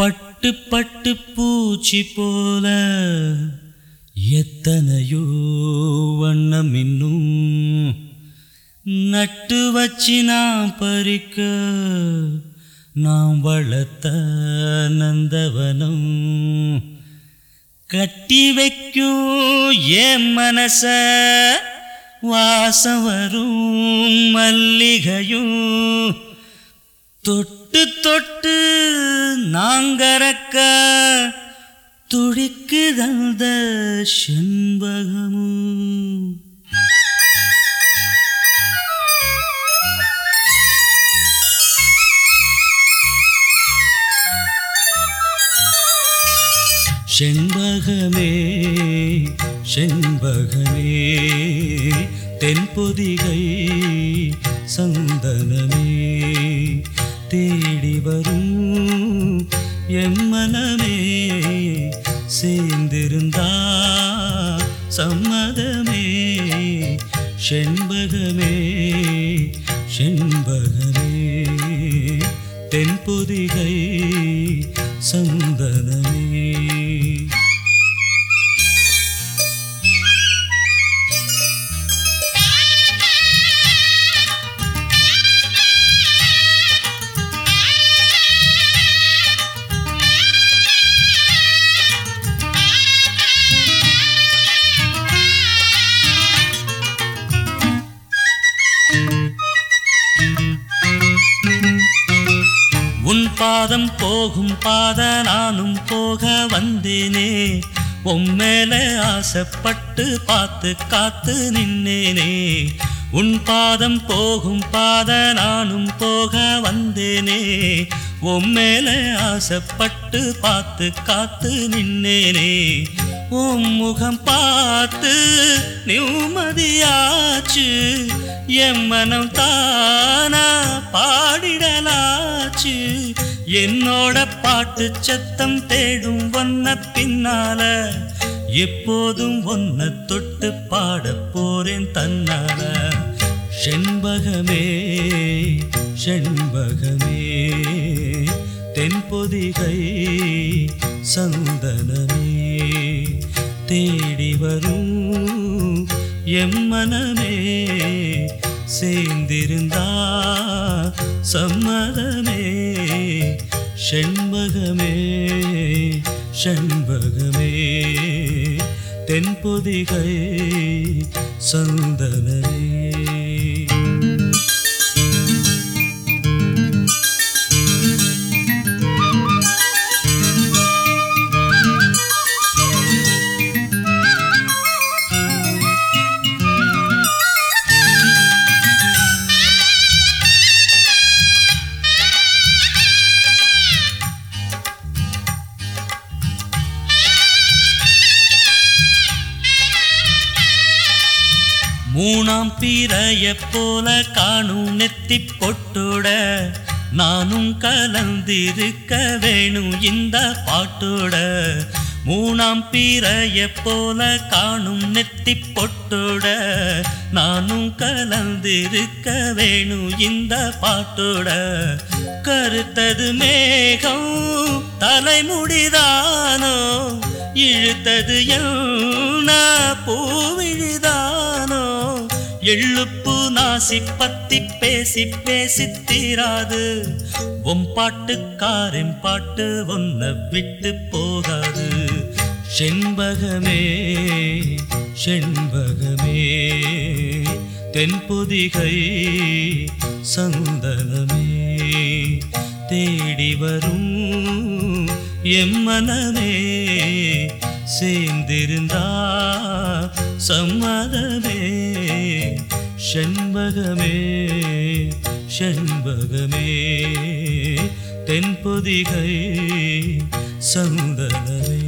பட்டு பட்டு பூச்சி போல எத்தனையோ வண்ணம் இன்னும் நட்டு வச்சு நாம் பறிக்க நாம் வளர்த்த நந்தவனம். கட்டி வைக்கும் என் மனச வாசம் வரும் மல்லிகையும் தொட்டு தொட்டு நாங்கறக்க துடிக்குதந்த செண்பகமும் செண்பகமே செண்பகமே தென்பொதிகை சந்தனமே. என் மனமே சேர்ந்திருந்தா சம்மதமே செண்பகமே செண்பகமே. தென்பொதிகை சந்தனமே பாதம் போகும் பாத நானும் போக வந்தேனே. உம்மேல ஆசைப்பட்டு பார்த்து காத்து நின்னேனே. உன் பாதம் போகும் பாத நானும் போக வந்தேனே. உம்மேல ஆசைப்பட்டு பார்த்து காத்து நின்னேனே. உன் முகம் பார்த்து நிம்மதியாச்சு. என் மனம் தானா பாடிடலாச்சு. என்னோட பாட்டு சத்தம் தேடும் ஒன்ன பின்னால எப்போதும் ஒன்ன தொட்டு பாட போறேன் தன்னால. செண்பகமே செண்பகமே தென்பொதிகை சந்தனமே. தேடி வரும் எம் மனமே சேர்ந்திருந்தா சம்மதமே. செண்பகமே செண்பகமே. தென்பொதிகை சந்தனமே. மூணாம் பிறைய போல காணும் நெத்தி பொட்டுட நானும் கலந்திருக்க வேணும் இந்த பாட்டோட. மூணாம் பிறைய போல காணும் நெத்தி பொட்டோட நானும் கலந்திருக்க வேணும் இந்த பாட்டோட. கருத்தது மேகம் தலைமுடிதானோ இழுத்தது என்ன பூவிழிதானோ எழுப்பு நாசி பத்தி பேசி பேசி தீராது. உன் பாட்டுக்காரின் பாட்டு ஒன்ன விட்டு போகாது. செண்பகமே செண்பகமே தென்பொதிகை சந்தனமே தேடி வரும் எம்மனமே சேர்ந்திருந்தா சம்மதமே. செண்பகமே செண்பகமே. தென்பொதிகை சந்தனமே